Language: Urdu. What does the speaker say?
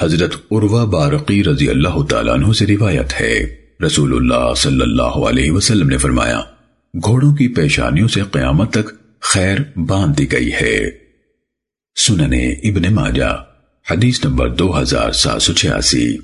حضرت عروہ بارقی رضی اللہ تعالیٰ عنہ سے روایت ہے۔ رسول اللہ صلی اللہ علیہ وسلم نے فرمایا، گھوڑوں کی پیشانیوں سے قیامت تک خیر باندھ دی گئی ہے۔ سننے ابن ماجہ، حدیث نمبر دو ہزار سات سو چھیاسی۔